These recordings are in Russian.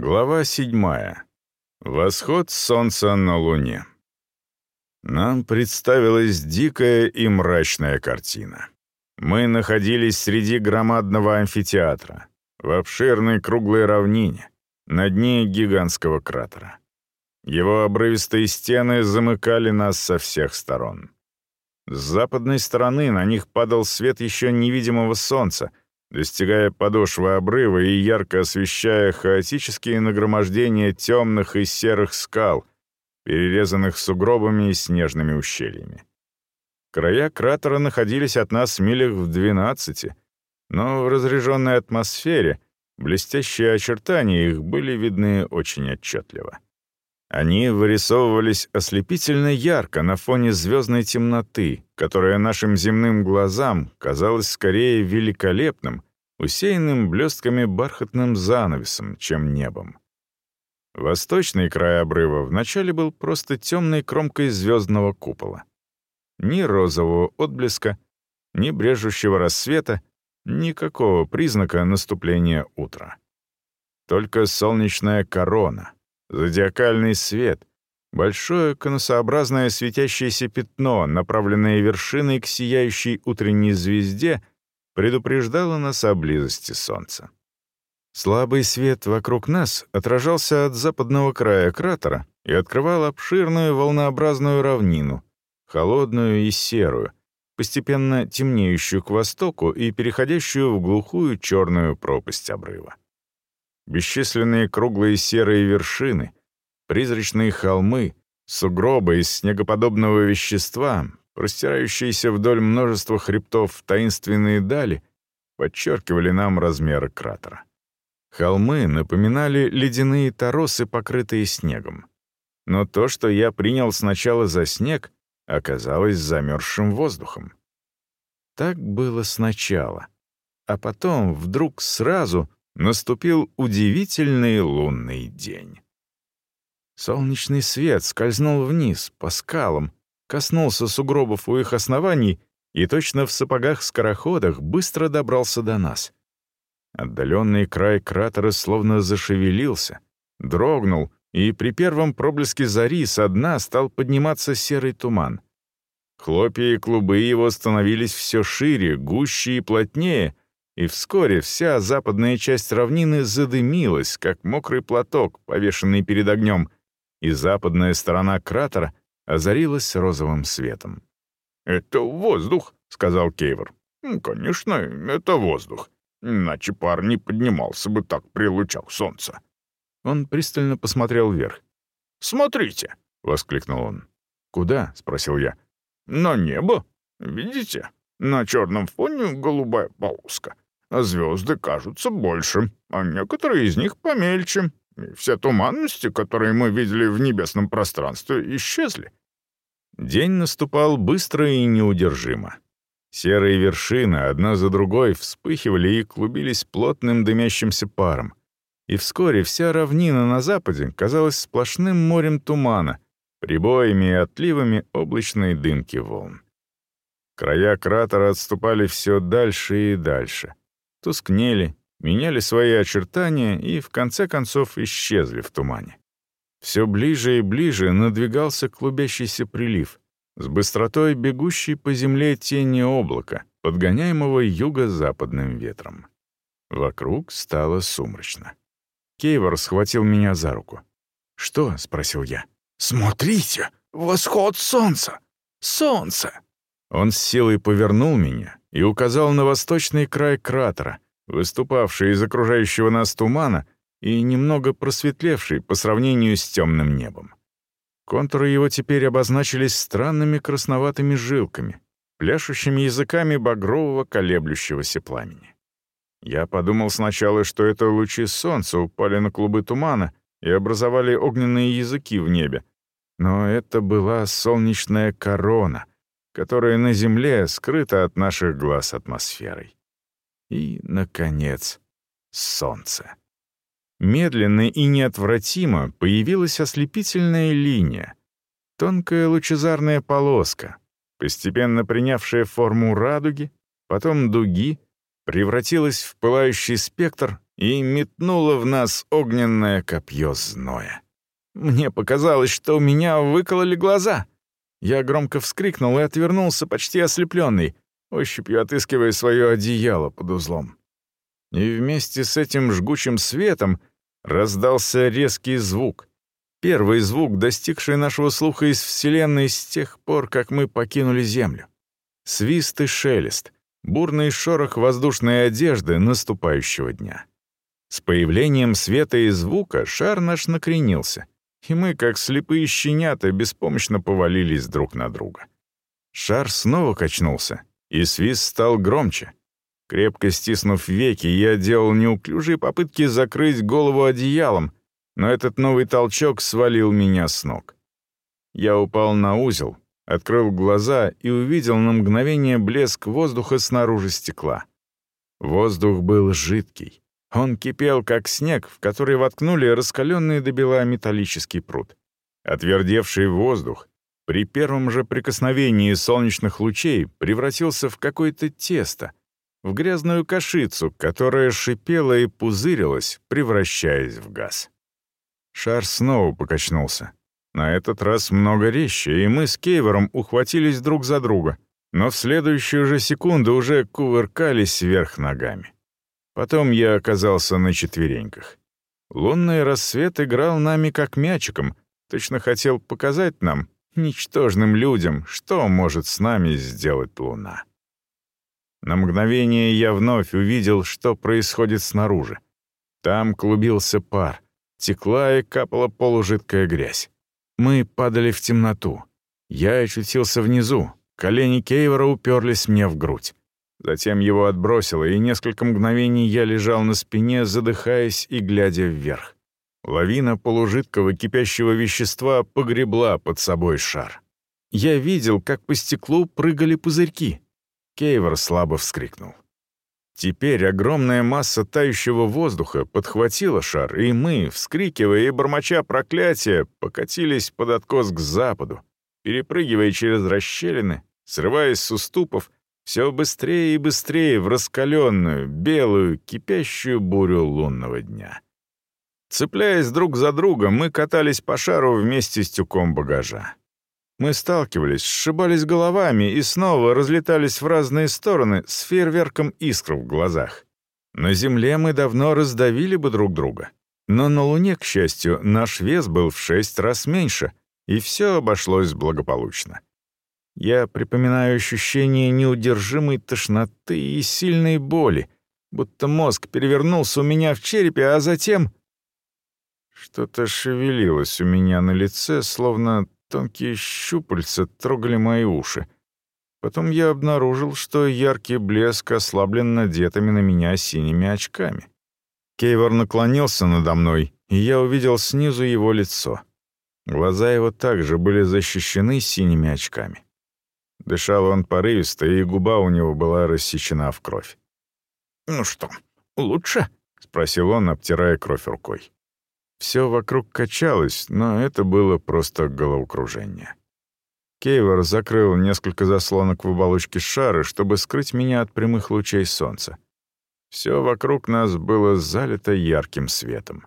Глава седьмая. Восход солнца на Луне. Нам представилась дикая и мрачная картина. Мы находились среди громадного амфитеатра, в обширной круглой равнине, на дне гигантского кратера. Его обрывистые стены замыкали нас со всех сторон. С западной стороны на них падал свет еще невидимого солнца — достигая подошвы обрыва и ярко освещая хаотические нагромождения темных и серых скал, перерезанных сугробами и снежными ущельями. Края кратера находились от нас милях в 12, но в разряженной атмосфере блестящие очертания их были видны очень отчетливо. Они вырисовывались ослепительно ярко на фоне звездной темноты, которая нашим земным глазам казалась скорее великолепным, усеянным блестками бархатным занавесом, чем небом. Восточный край обрыва вначале был просто темной кромкой звездного купола. Ни розового отблеска, ни брежущего рассвета, никакого признака наступления утра. Только солнечная корона — Зодиакальный свет, большое конусообразное светящееся пятно, направленное вершиной к сияющей утренней звезде, предупреждало нас о близости Солнца. Слабый свет вокруг нас отражался от западного края кратера и открывал обширную волнообразную равнину, холодную и серую, постепенно темнеющую к востоку и переходящую в глухую черную пропасть обрыва бесчисленные круглые серые вершины, призрачные холмы, сугробы из снегоподобного вещества, простирающиеся вдоль множества хребтов таинственные дали, подчеркивали нам размеры кратера. Холмы напоминали ледяные торосы, покрытые снегом. Но то, что я принял сначала за снег, оказалось замерзшим воздухом. Так было сначала. А потом вдруг сразу наступил удивительный лунный день. Солнечный свет скользнул вниз, по скалам, коснулся сугробов у их оснований и точно в сапогах-скороходах быстро добрался до нас. Отдаленный край кратера словно зашевелился, дрогнул, и при первом проблеске зари со дна стал подниматься серый туман. Хлопья и клубы его становились все шире, гуще и плотнее — и вскоре вся западная часть равнины задымилась, как мокрый платок, повешенный перед огнем, и западная сторона кратера озарилась розовым светом. «Это воздух», — сказал Кейвор. «Конечно, это воздух. Иначе пар не поднимался бы так при лучах солнца». Он пристально посмотрел вверх. «Смотрите!» — воскликнул он. «Куда?» — спросил я. «На небо. Видите? На черном фоне голубая полоска а звезды кажутся больше, а некоторые из них помельче. И все туманности, которые мы видели в небесном пространстве, исчезли. День наступал быстро и неудержимо. Серые вершины одна за другой вспыхивали и клубились плотным дымящимся паром. И вскоре вся равнина на западе казалась сплошным морем тумана, прибоями и отливами облачной дымки волн. Края кратера отступали все дальше и дальше тускнели, меняли свои очертания и, в конце концов, исчезли в тумане. Все ближе и ближе надвигался клубящийся прилив, с быстротой бегущей по земле тени облака, подгоняемого юго-западным ветром. Вокруг стало сумрачно. Кейвор схватил меня за руку. «Что?» — спросил я. «Смотрите! Восход солнца! Солнце!» Он с силой повернул меня и указал на восточный край кратера, выступавший из окружающего нас тумана и немного просветлевший по сравнению с темным небом. Контуры его теперь обозначились странными красноватыми жилками, пляшущими языками багрового колеблющегося пламени. Я подумал сначала, что это лучи солнца упали на клубы тумана и образовали огненные языки в небе, но это была солнечная корона — которое на Земле скрыто от наших глаз атмосферой. И, наконец, солнце. Медленно и неотвратимо появилась ослепительная линия, тонкая лучезарная полоска, постепенно принявшая форму радуги, потом дуги, превратилась в пылающий спектр и метнуло в нас огненное копье зноя. Мне показалось, что у меня выкололи глаза. Я громко вскрикнул и отвернулся, почти ослепленный, ощупью отыскивая свое одеяло под узлом. И вместе с этим жгучим светом раздался резкий звук. Первый звук, достигший нашего слуха из Вселенной с тех пор, как мы покинули Землю. Свист и шелест, бурный шорох воздушной одежды наступающего дня. С появлением света и звука шар наш накренился, и мы, как слепые щенята, беспомощно повалились друг на друга. Шар снова качнулся, и свист стал громче. Крепко стиснув веки, я делал неуклюжие попытки закрыть голову одеялом, но этот новый толчок свалил меня с ног. Я упал на узел, открыл глаза и увидел на мгновение блеск воздуха снаружи стекла. Воздух был жидкий. Он кипел, как снег, в который воткнули раскаленный до бела металлический пруд. Отвердевший воздух при первом же прикосновении солнечных лучей превратился в какое-то тесто, в грязную кашицу, которая шипела и пузырилась, превращаясь в газ. Шар снова покачнулся. На этот раз много резче, и мы с Кейвором ухватились друг за друга, но в следующую же секунду уже кувыркались вверх ногами. Потом я оказался на четвереньках. Лунный рассвет играл нами как мячиком, точно хотел показать нам, ничтожным людям, что может с нами сделать Луна. На мгновение я вновь увидел, что происходит снаружи. Там клубился пар, текла и капала полужидкая грязь. Мы падали в темноту. Я очутился внизу, колени Кейвора уперлись мне в грудь. Затем его отбросило, и несколько мгновений я лежал на спине, задыхаясь и глядя вверх. Лавина полужидкого кипящего вещества погребла под собой шар. Я видел, как по стеклу прыгали пузырьки. Кейвор слабо вскрикнул. Теперь огромная масса тающего воздуха подхватила шар, и мы, вскрикивая и бормоча проклятия, покатились под откос к западу, перепрыгивая через расщелины, срываясь с уступов, все быстрее и быстрее в раскаленную, белую, кипящую бурю лунного дня. Цепляясь друг за друга, мы катались по шару вместе с тюком багажа. Мы сталкивались, сшибались головами и снова разлетались в разные стороны с фейерверком искр в глазах. На Земле мы давно раздавили бы друг друга. Но на Луне, к счастью, наш вес был в шесть раз меньше, и все обошлось благополучно. Я припоминаю ощущение неудержимой тошноты и сильной боли, будто мозг перевернулся у меня в черепе, а затем что-то шевелилось у меня на лице, словно тонкие щупальца трогали мои уши. Потом я обнаружил, что яркий блеск ослаблен надетыми на меня синими очками. Кейвор наклонился надо мной, и я увидел снизу его лицо. Глаза его также были защищены синими очками. Дышал он порывисто, и губа у него была рассечена в кровь. «Ну что, лучше?» — спросил он, обтирая кровь рукой. Все вокруг качалось, но это было просто головокружение. Кейвор закрыл несколько заслонок в оболочке шара, чтобы скрыть меня от прямых лучей солнца. Все вокруг нас было залито ярким светом.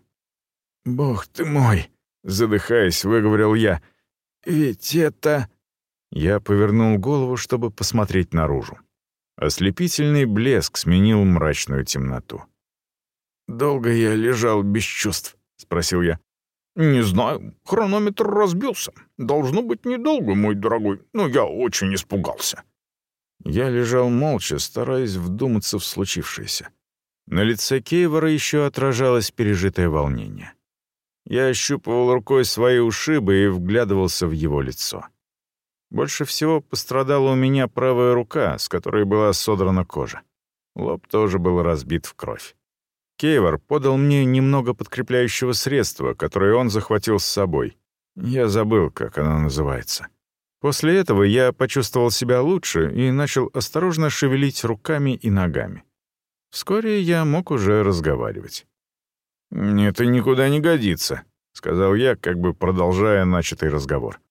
«Бог ты мой!» — задыхаясь, выговорил я. «Ведь это...» Я повернул голову, чтобы посмотреть наружу. Ослепительный блеск сменил мрачную темноту. «Долго я лежал без чувств», — спросил я. «Не знаю. Хронометр разбился. Должно быть недолго, мой дорогой, но я очень испугался». Я лежал молча, стараясь вдуматься в случившееся. На лице Кейвора еще отражалось пережитое волнение. Я ощупывал рукой свои ушибы и вглядывался в его лицо. Больше всего пострадала у меня правая рука, с которой была содрана кожа. Лоб тоже был разбит в кровь. Кейвор подал мне немного подкрепляющего средства, которое он захватил с собой. Я забыл, как оно называется. После этого я почувствовал себя лучше и начал осторожно шевелить руками и ногами. Вскоре я мог уже разговаривать. «Это никуда не годится», — сказал я, как бы продолжая начатый разговор.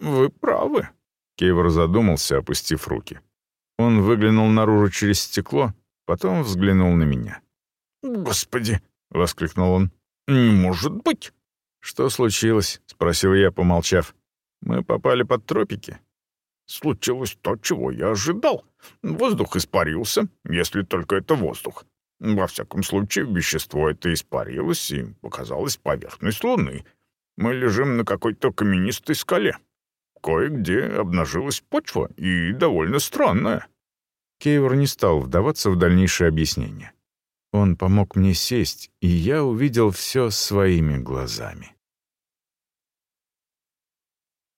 «Вы правы», — Кейвор задумался, опустив руки. Он выглянул наружу через стекло, потом взглянул на меня. «Господи!» — воскликнул он. «Не может быть!» «Что случилось?» — спросил я, помолчав. «Мы попали под тропики». «Случилось то, чего я ожидал. Воздух испарился, если только это воздух. Во всяком случае, вещество это испарилось, и показалась поверхность Луны. Мы лежим на какой-то каменистой скале. Кое-где обнажилась почва, и довольно странная». Кейвор не стал вдаваться в дальнейшее объяснение. Он помог мне сесть, и я увидел все своими глазами.